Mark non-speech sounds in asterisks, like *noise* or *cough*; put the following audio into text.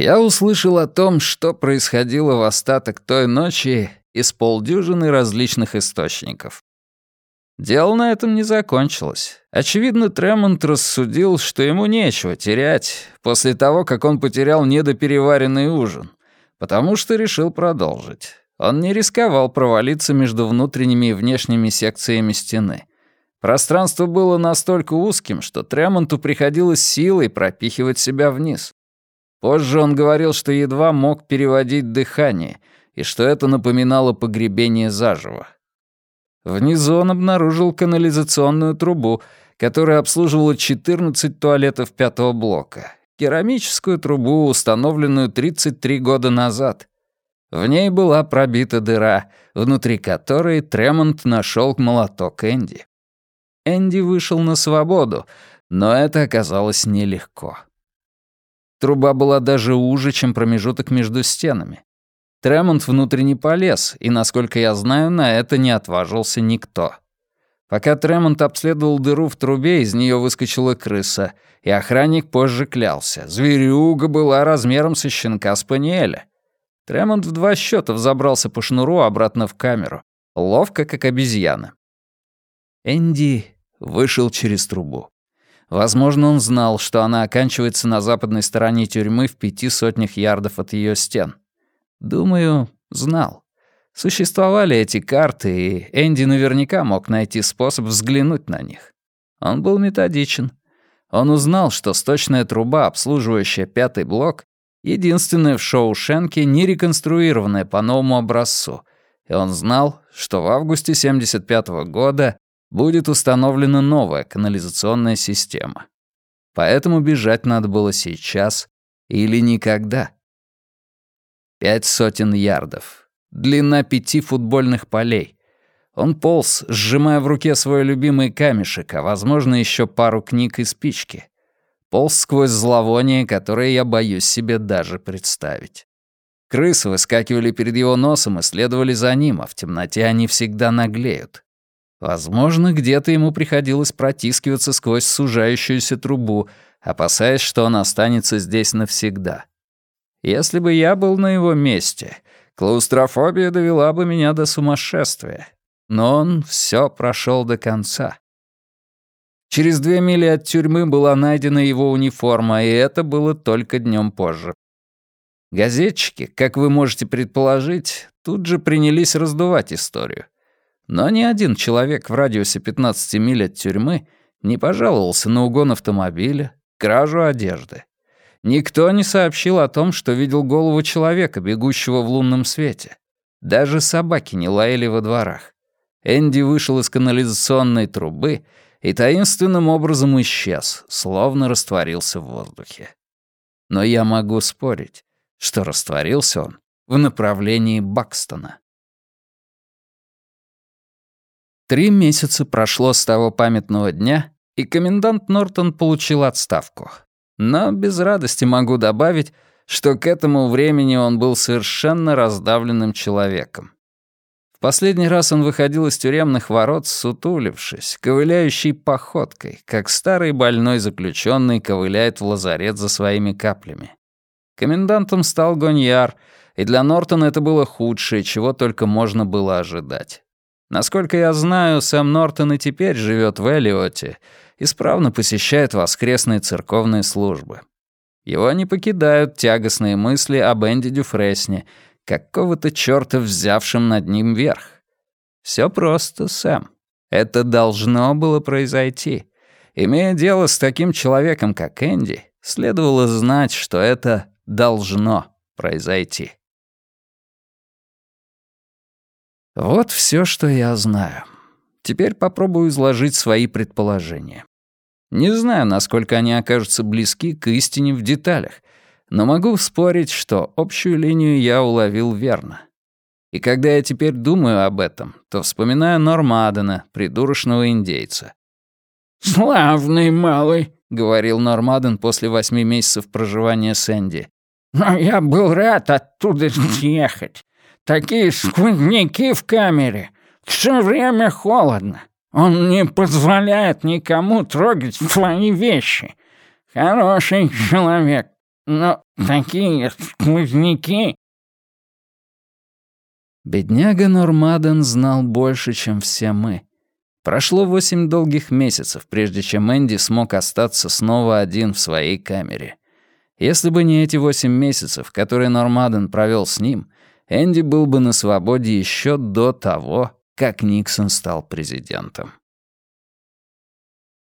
Я услышал о том, что происходило в остаток той ночи из полдюжины различных источников. Дело на этом не закончилось. Очевидно, Тремонт рассудил, что ему нечего терять после того, как он потерял недопереваренный ужин, потому что решил продолжить. Он не рисковал провалиться между внутренними и внешними секциями стены. Пространство было настолько узким, что Тремонту приходилось силой пропихивать себя вниз. Позже он говорил, что едва мог переводить дыхание, и что это напоминало погребение заживо. Внизу он обнаружил канализационную трубу, которая обслуживала 14 туалетов пятого блока. Керамическую трубу, установленную 33 года назад. В ней была пробита дыра, внутри которой Тремонт нашел молоток Энди. Энди вышел на свободу, но это оказалось нелегко. Труба была даже уже, чем промежуток между стенами. Тремонт внутренне полез, и, насколько я знаю, на это не отважился никто. Пока Тремонт обследовал дыру в трубе, из нее выскочила крыса, и охранник позже клялся. Зверюга была размером со щенка Спаниеля. Тремонт в два счета взобрался по шнуру обратно в камеру, ловко, как обезьяна. Энди вышел через трубу. Возможно, он знал, что она оканчивается на западной стороне тюрьмы в пяти сотнях ярдов от ее стен. Думаю, знал. Существовали эти карты, и Энди наверняка мог найти способ взглянуть на них. Он был методичен. Он узнал, что сточная труба, обслуживающая пятый блок, единственная в шоу Шенке, не реконструированная по новому образцу, и он знал, что в августе 75 -го года будет установлена новая канализационная система. Поэтому бежать надо было сейчас или никогда. Пять сотен ярдов. Длина пяти футбольных полей. Он полз, сжимая в руке свой любимый камешек, а, возможно, еще пару книг и спички. Полз сквозь зловоние, которое я боюсь себе даже представить. Крысы выскакивали перед его носом и следовали за ним, а в темноте они всегда наглеют. Возможно, где-то ему приходилось протискиваться сквозь сужающуюся трубу, опасаясь, что он останется здесь навсегда. Если бы я был на его месте, клаустрофобия довела бы меня до сумасшествия. Но он все прошел до конца. Через две мили от тюрьмы была найдена его униформа, и это было только днем позже. Газетчики, как вы можете предположить, тут же принялись раздувать историю. Но ни один человек в радиусе 15 миль от тюрьмы не пожаловался на угон автомобиля, кражу одежды. Никто не сообщил о том, что видел голову человека, бегущего в лунном свете. Даже собаки не лаяли во дворах. Энди вышел из канализационной трубы и таинственным образом исчез, словно растворился в воздухе. Но я могу спорить, что растворился он в направлении Бакстона. Три месяца прошло с того памятного дня, и комендант Нортон получил отставку. Но без радости могу добавить, что к этому времени он был совершенно раздавленным человеком. В последний раз он выходил из тюремных ворот, сутулившись, ковыляющей походкой, как старый больной заключенный ковыляет в лазарет за своими каплями. Комендантом стал Гоньяр, и для Нортона это было худшее, чего только можно было ожидать. Насколько я знаю, Сэм Нортон и теперь живет в Элиоте — исправно посещает воскресные церковные службы. Его не покидают тягостные мысли об Энди Дюфресне, какого-то чёрта взявшем над ним верх. Всё просто, Сэм. Это должно было произойти. Имея дело с таким человеком, как Энди, следовало знать, что это должно произойти. Вот всё, что я знаю. Теперь попробую изложить свои предположения. Не знаю, насколько они окажутся близки к истине в деталях, но могу спорить, что общую линию я уловил верно. И когда я теперь думаю об этом, то вспоминаю Нормадена, придурочного индейца. «Славный малый», — говорил Нормаден после восьми месяцев проживания с Энди. «Но я был рад оттуда *laughs* съехать. Такие сквозняки в камере. Все время холодно. Он не позволяет никому трогать твои вещи. Хороший человек. но такие сквозняки...» Бедняга Нормаден знал больше, чем все мы. Прошло восемь долгих месяцев, прежде чем Энди смог остаться снова один в своей камере. Если бы не эти восемь месяцев, которые Нормаден провел с ним, Энди был бы на свободе еще до того, как Никсон стал президентом.